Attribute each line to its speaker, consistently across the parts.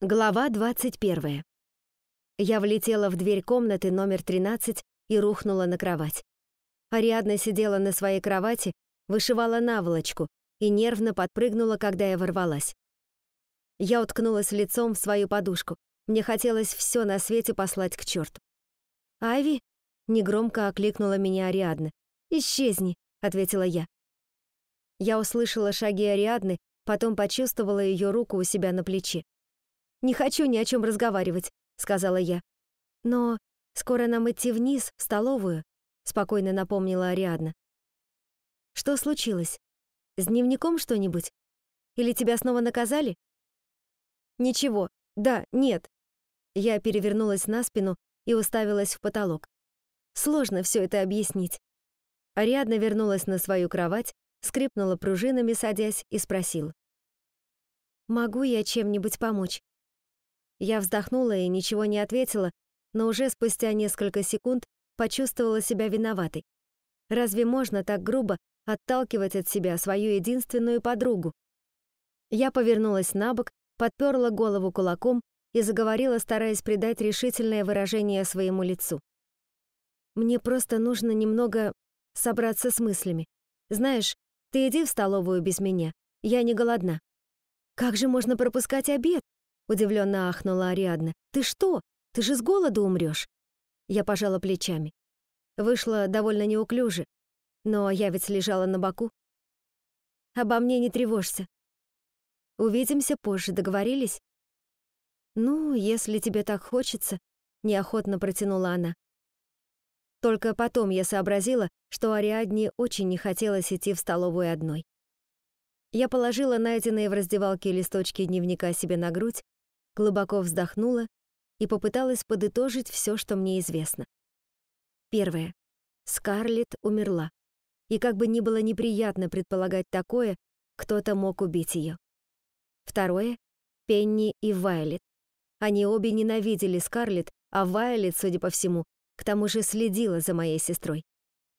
Speaker 1: Глава 21. Я влетела в дверь комнаты номер 13 и рухнула на кровать. Ариадна сидела на своей кровати, вышивала наволочку и нервно подпрыгнула, когда я ворвалась. Я уткнулась лицом в свою подушку. Мне хотелось все на свете послать к черту. «Айви?» — негромко окликнула меня Ариадна. «Исчезни», — ответила я. Я услышала шаги Ариадны, потом почувствовала ее руку у себя на плече. «Не хочу ни о чем разговаривать», — сказала я. «Но скоро нам идти вниз, в столовую», — спокойно напомнила Ариадна. «Что случилось? С дневником что-нибудь? Или тебя снова наказали?» «Ничего. Да, нет». Я перевернулась на спину и уставилась в потолок. Сложно все это объяснить. Ариадна вернулась на свою кровать, скрипнула пружинами, садясь, и спросила. «Могу я чем-нибудь помочь?» Я вздохнула и ничего не ответила, но уже спустя несколько секунд почувствовала себя виноватой. Разве можно так грубо отталкивать от себя свою единственную подругу? Я повернулась на бок, подперла голову кулаком и заговорила, стараясь придать решительное выражение своему лицу. Мне просто нужно немного собраться с мыслями. Знаешь, ты иди в столовую без меня, я не голодна. Как же можно пропускать обед? Удивленно ахнула Ариадна. «Ты что? Ты же с голоду умрешь!» Я пожала плечами. Вышло довольно неуклюже, но я ведь лежала на боку. «Обо мне не тревожься. Увидимся позже, договорились?» «Ну, если тебе так хочется», — неохотно протянула она. Только потом я сообразила, что Ариадне очень не хотелось идти в столовую одной. Я положила найденные в раздевалке листочки дневника себе на грудь глубоко вздохнула и попыталась подытожить все, что мне известно. Первое. Скарлетт умерла. И как бы ни было неприятно предполагать такое, кто-то мог убить ее. Второе. Пенни и Вайлет. Они обе ненавидели Скарлетт, а Вайлет, судя по всему, к тому же следила за моей сестрой.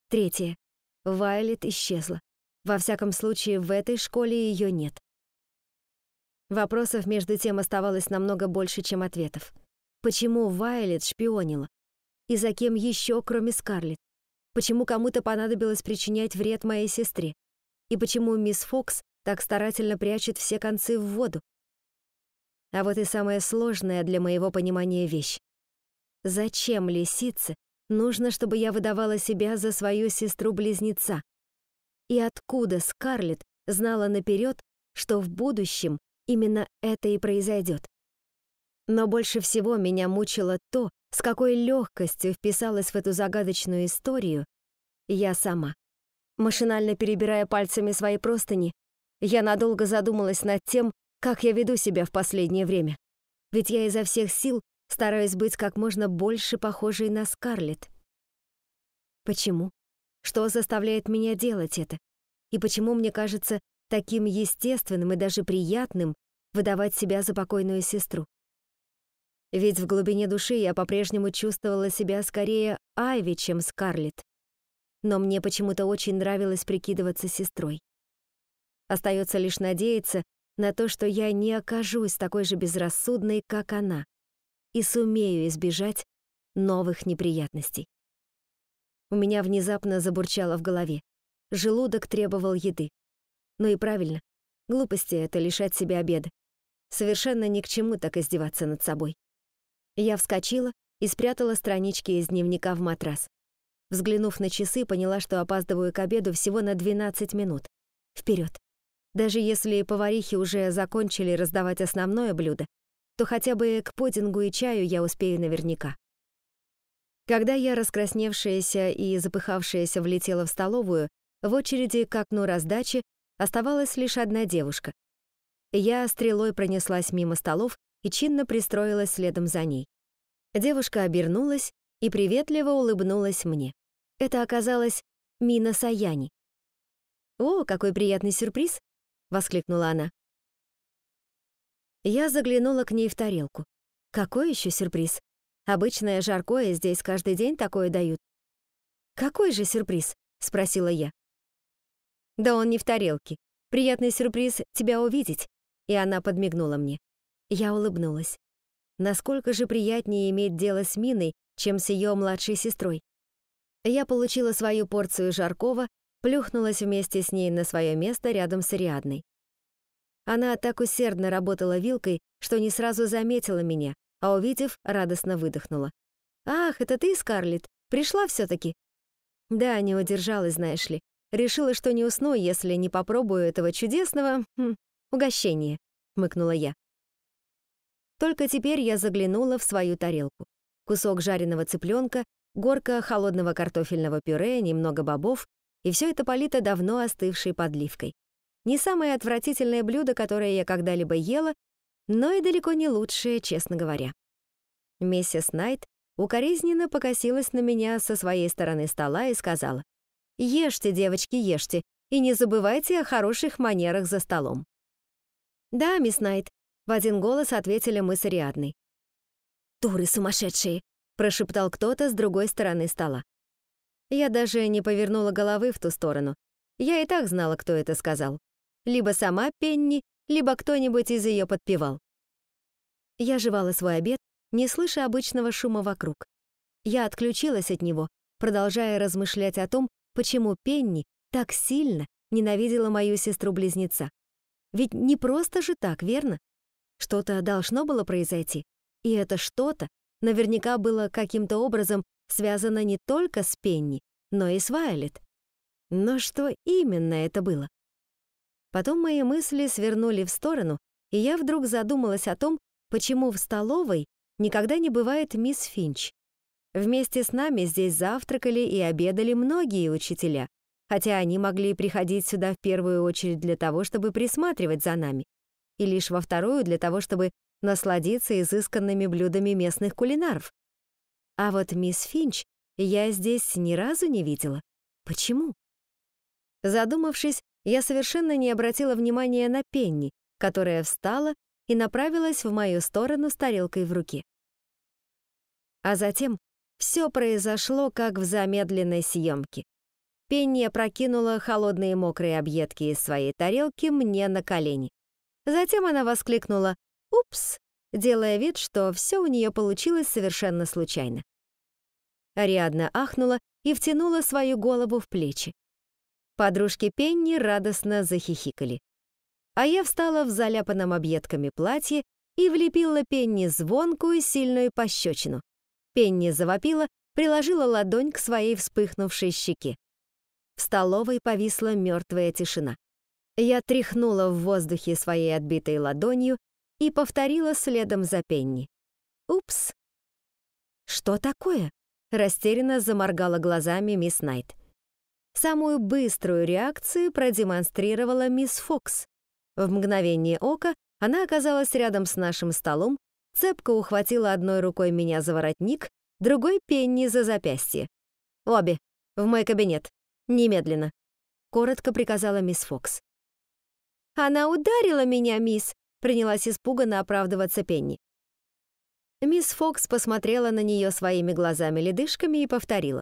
Speaker 1: Третье. Вайлет исчезла. Во всяком случае, в этой школе ее нет. Вопросов между тем оставалось намного больше, чем ответов. Почему Вайлет шпионила? И за кем еще, кроме Скарлетт? Почему кому-то понадобилось причинять вред моей сестре? И почему мисс Фокс так старательно прячет все концы в воду? А вот и самая сложная для моего понимания вещь. Зачем лисице нужно, чтобы я выдавала себя за свою сестру-близнеца? И откуда Скарлетт знала наперед, что в будущем именно это и произойдет. Но больше всего меня мучило то, с какой легкостью вписалась в эту загадочную историю я сама. Машинально перебирая пальцами свои простыни, я надолго задумалась над тем, как я веду себя в последнее время. Ведь я изо всех сил стараюсь быть как можно больше похожей на Скарлетт. Почему? Что заставляет меня делать это? И почему мне кажется таким естественным и даже приятным выдавать себя за покойную сестру. Ведь в глубине души я по-прежнему чувствовала себя скорее Айви, чем Скарлетт. Но мне почему-то очень нравилось прикидываться сестрой. Остается лишь надеяться на то, что я не окажусь такой же безрассудной, как она, и сумею избежать новых неприятностей. У меня внезапно забурчало в голове. Желудок требовал еды. Ну и правильно. Глупости — это лишать себя обеда. Совершенно ни к чему так издеваться над собой. Я вскочила и спрятала странички из дневника в матрас. Взглянув на часы, поняла, что опаздываю к обеду всего на 12 минут. Вперед. Даже если поварихи уже закончили раздавать основное блюдо, то хотя бы к пудингу и чаю я успею наверняка. Когда я, раскрасневшаяся и запыхавшаяся, влетела в столовую, в очереди к окну раздачи Оставалась лишь одна девушка. Я стрелой пронеслась мимо столов и чинно пристроилась следом за ней. Девушка обернулась и приветливо улыбнулась мне. Это оказалась Мина Саяни. «О, какой приятный сюрприз!» — воскликнула она. Я заглянула к ней в тарелку. «Какой еще сюрприз? Обычное жаркое здесь каждый день такое дают». «Какой же сюрприз?» — спросила я. Да он не в тарелке. Приятный сюрприз тебя увидеть. И она подмигнула мне. Я улыбнулась. Насколько же приятнее иметь дело с Миной, чем с ее младшей сестрой. Я получила свою порцию жаркого, плюхнулась вместе с ней на свое место рядом с Ариадной. Она так усердно работала вилкой, что не сразу заметила меня, а увидев, радостно выдохнула. «Ах, это ты, Скарлетт? Пришла все таки Да, не удержалась, знаешь ли. Решила, что не усну, если не попробую этого чудесного хм, угощения», — мыкнула я. Только теперь я заглянула в свою тарелку. Кусок жареного цыпленка, горка холодного картофельного пюре, немного бобов, и все это полито давно остывшей подливкой. Не самое отвратительное блюдо, которое я когда-либо ела, но и далеко не лучшее, честно говоря. Миссис Найт укоризненно покосилась на меня со своей стороны стола и сказала, «Ешьте, девочки, ешьте, и не забывайте о хороших манерах за столом». «Да, мисс Найт», — в один голос ответили мы с Ариадной. «Туры сумасшедшие!» — прошептал кто-то с другой стороны стола. Я даже не повернула головы в ту сторону. Я и так знала, кто это сказал. Либо сама Пенни, либо кто-нибудь из ее подпевал. Я жевала свой обед, не слыша обычного шума вокруг. Я отключилась от него, продолжая размышлять о том, почему Пенни так сильно ненавидела мою сестру-близнеца. Ведь не просто же так, верно? Что-то должно было произойти. И это что-то наверняка было каким-то образом связано не только с Пенни, но и с Вайолет. Но что именно это было? Потом мои мысли свернули в сторону, и я вдруг задумалась о том, почему в столовой никогда не бывает мисс Финч. Вместе с нами здесь завтракали и обедали многие учителя, хотя они могли приходить сюда в первую очередь для того, чтобы присматривать за нами, и лишь во вторую для того, чтобы насладиться изысканными блюдами местных кулинаров. А вот мисс Финч я здесь ни разу не видела. Почему? Задумавшись, я совершенно не обратила внимания на Пенни, которая встала и направилась в мою сторону с тарелкой в руке. А затем все произошло, как в замедленной съемке. Пенни опрокинула холодные мокрые объедки из своей тарелки мне на колени. Затем она воскликнула «Упс!», делая вид, что все у нее получилось совершенно случайно. Ариадна ахнула и втянула свою голову в плечи. Подружки Пенни радостно захихикали. А я встала в заляпанном объедками платье и влепила Пенни звонкую сильную пощечину. Пенни завопила, приложила ладонь к своей вспыхнувшей щеке. В столовой повисла мертвая тишина. Я тряхнула в воздухе своей отбитой ладонью и повторила следом за Пенни. «Упс!» «Что такое?» — растерянно заморгала глазами мисс Найт. Самую быструю реакцию продемонстрировала мисс Фокс. В мгновение ока она оказалась рядом с нашим столом, цепко ухватила одной рукой меня за воротник, другой — Пенни за запястье. «Обе, в мой кабинет. Немедленно», — коротко приказала мисс Фокс. «Она ударила меня, мисс!» — принялась испуганно оправдываться Пенни. Мисс Фокс посмотрела на нее своими глазами-ледышками и повторила.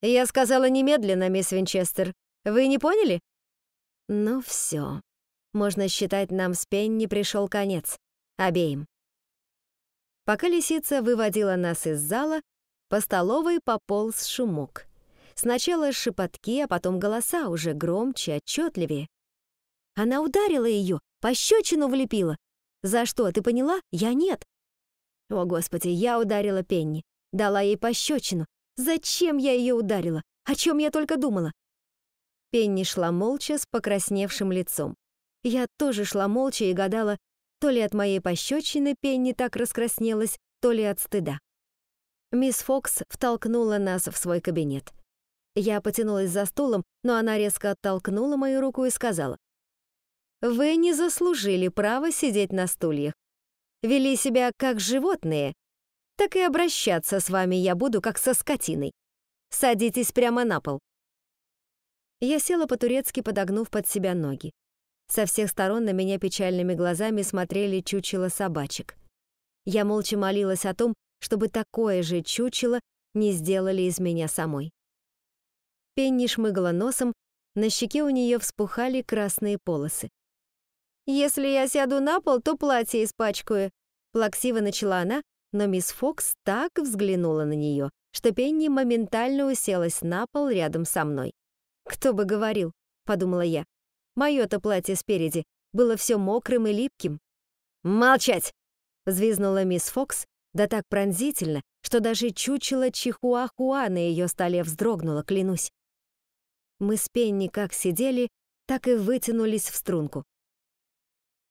Speaker 1: «Я сказала немедленно, мисс Винчестер. Вы не поняли?» «Ну все. Можно считать, нам с Пенни пришел конец. Обеим». Пока лисица выводила нас из зала, по столовой пополз шумок. Сначала шепотки, а потом голоса, уже громче, отчетливее. Она ударила ее, пощечину влепила. За что, ты поняла? Я нет. О, Господи, я ударила Пенни. Дала ей пощечину. Зачем я ее ударила? О чем я только думала? Пенни шла молча с покрасневшим лицом. Я тоже шла молча и гадала, то ли от моей пощечины Пенни так раскраснелась, то ли от стыда. Мисс Фокс втолкнула нас в свой кабинет. Я потянулась за стулом, но она резко оттолкнула мою руку и сказала, вы не заслужили права сидеть на стульях. Вели себя как животные, так и обращаться с вами я буду как со скотиной. Садитесь прямо на пол. Я села по-турецки, подогнув под себя ноги. Со всех сторон на меня печальными глазами смотрели чучело собачек. Я молча молилась о том, чтобы такое же чучело не сделали из меня самой. Пенни шмыгала носом, на щеке у нее вспухали красные полосы. «Если я сяду на пол, то платье испачкаю», — плаксиво начала она, но мисс Фокс так взглянула на нее, что Пенни моментально уселась на пол рядом со мной. «Кто бы говорил», — подумала я. «Моё-то платье спереди было все мокрым и липким». «Молчать!» — взвизгнула мисс Фокс, да так пронзительно, что даже чучело чихуахуа на ее столе вздрогнуло, клянусь. Мы с Пенни как сидели, так и вытянулись в струнку.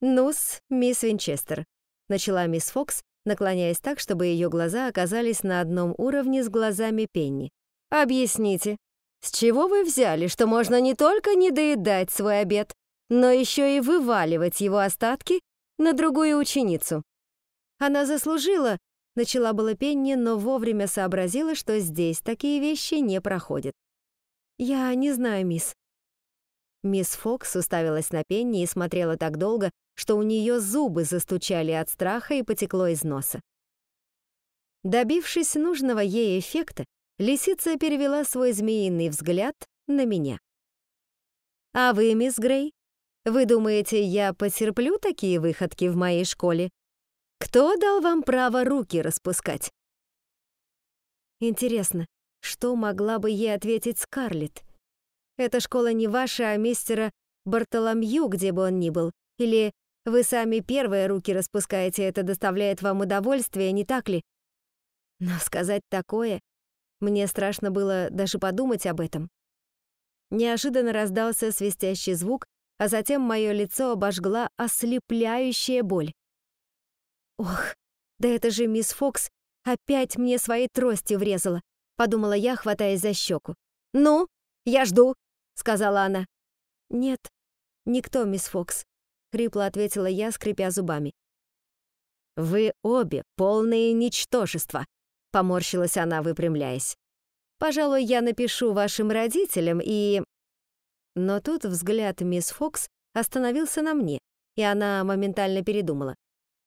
Speaker 1: «Ну-с, мисс Винчестер», — начала мисс Фокс, наклоняясь так, чтобы ее глаза оказались на одном уровне с глазами Пенни. «Объясните, с чего вы взяли, что можно не только не доедать свой обед, но еще и вываливать его остатки на другую ученицу?» Она заслужила, начала было Пенни, но вовремя сообразила, что здесь такие вещи не проходят. «Я не знаю, мисс». Мисс Фокс уставилась на Пенни и смотрела так долго, что у нее зубы застучали от страха и потекло из носа. Добившись нужного ей эффекта, лисица перевела свой змеиный взгляд на меня. «А вы, мисс Грей, вы думаете, я потерплю такие выходки в моей школе? Кто дал вам право руки распускать?» Интересно, что могла бы ей ответить Скарлетт? Эта школа не ваша, а мистера Бартоломью, где бы он ни был, или вы сами первые руки распускаете, это доставляет вам удовольствие, не так ли? Но сказать такое, мне страшно было даже подумать об этом. Неожиданно раздался свистящий звук, а затем мое лицо обожгла ослепляющая боль. Ох, да это же мисс Фокс опять мне своей тростью врезала, подумала я, хватаясь за щеку. Ну, я жду, сказала она. Нет, никто, мисс Фокс хрипло ответила я, скрипя зубами. Вы обе полные ничтожества, поморщилась она, выпрямляясь. Пожалуй, я напишу вашим родителям и Но тут взгляд мисс Фокс остановился на мне, и она моментально передумала.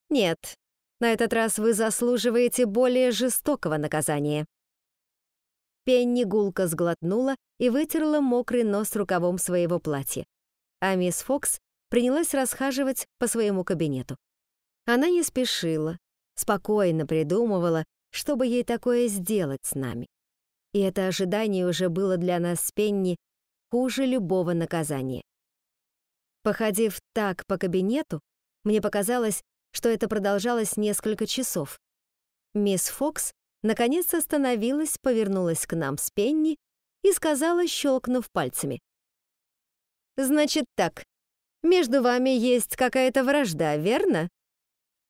Speaker 1: Нет, на этот раз вы заслуживаете более жестокого наказания. Пенни гулко сглотнула и вытерла мокрый нос рукавом своего платья. А мисс Фокс принялась расхаживать по своему кабинету. Она не спешила, спокойно придумывала, чтобы ей такое сделать с нами. И это ожидание уже было для нас с Пенни хуже любого наказания. Походив так по кабинету, мне показалось, что это продолжалось несколько часов. Мисс Фокс наконец остановилась, повернулась к нам с Пенни и сказала, щелкнув пальцами. «Значит так, между вами есть какая-то вражда, верно?»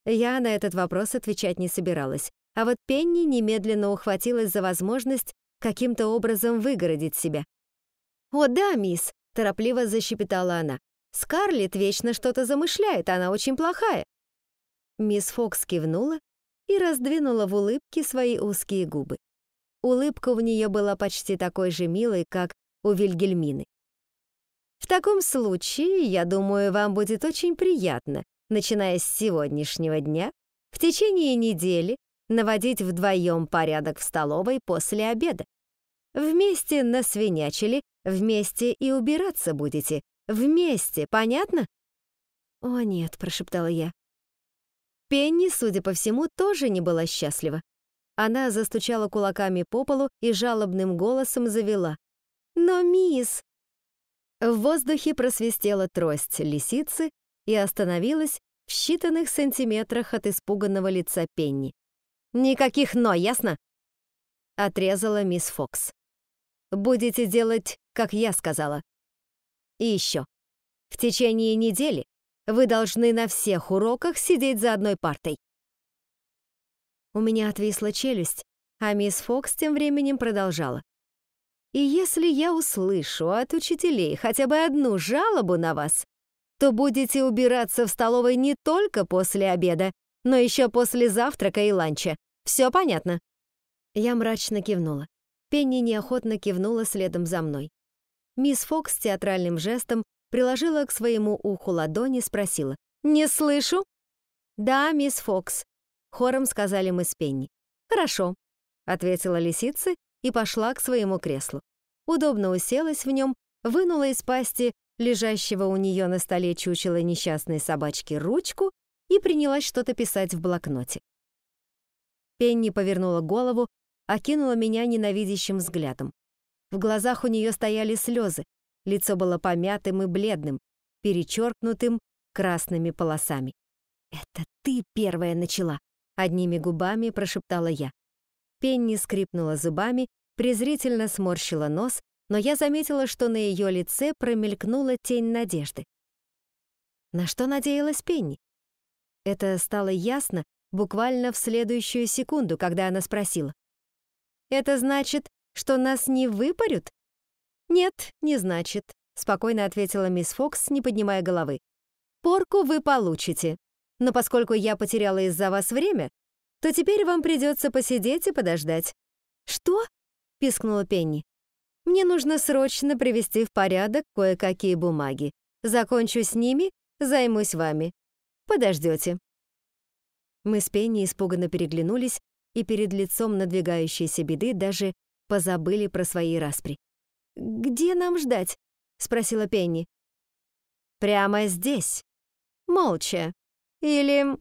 Speaker 1: Я на этот вопрос отвечать не собиралась, а вот Пенни немедленно ухватилась за возможность каким-то образом выгородить себя. «О да, мисс», — торопливо защепетала она. «Скарлетт вечно что-то замышляет, она очень плохая». Мисс Фокс кивнула и раздвинула в улыбке свои узкие губы. Улыбка у нее была почти такой же милой, как у Вильгельмины. В таком случае, я думаю, вам будет очень приятно, начиная с сегодняшнего дня, в течение недели наводить вдвоем порядок в столовой после обеда. Вместе насвинячили, вместе и убираться будете. Вместе, понятно? «О, нет», — прошептала я. Пенни, судя по всему, тоже не была счастлива. Она застучала кулаками по полу и жалобным голосом завела. «Но, мисс, в воздухе просвистела трость лисицы и остановилась в считанных сантиметрах от испуганного лица Пенни. «Никаких «но», ясно?» — отрезала мисс Фокс. «Будете делать, как я сказала. И еще. В течение недели вы должны на всех уроках сидеть за одной партой». У меня отвисла челюсть, а мисс Фокс тем временем продолжала. И если я услышу от учителей хотя бы одну жалобу на вас, то будете убираться в столовой не только после обеда, но еще после завтрака и ланча. Все понятно?» Я мрачно кивнула. Пенни неохотно кивнула следом за мной. Мисс Фокс театральным жестом приложила к своему уху ладони и спросила. «Не слышу?» «Да, мисс Фокс», — хором сказали мы с Пенни. «Хорошо», — ответила лисица и пошла к своему креслу. Удобно уселась в нем, вынула из пасти лежащего у нее на столе чучело несчастной собачки, ручку и принялась что-то писать в блокноте. Пенни повернула голову, окинула меня ненавидящим взглядом. В глазах у нее стояли слезы, лицо было помятым и бледным, перечеркнутым красными полосами. «Это ты первая начала!» — одними губами прошептала я. Пенни скрипнула зубами, презрительно сморщила нос, но я заметила, что на ее лице промелькнула тень надежды. На что надеялась Пенни? Это стало ясно буквально в следующую секунду, когда она спросила. «Это значит, что нас не выпарют?» «Нет, не значит», — спокойно ответила мисс Фокс, не поднимая головы. «Порку вы получите, но поскольку я потеряла из-за вас время, то теперь вам придется посидеть и подождать». «Что?» — пискнула Пенни. «Мне нужно срочно привести в порядок кое-какие бумаги. Закончу с ними, займусь вами. Подождете». Мы с Пенни испуганно переглянулись и перед лицом надвигающейся беды даже позабыли про свои распри. «Где нам ждать?» — спросила Пенни. «Прямо здесь. Молча. Или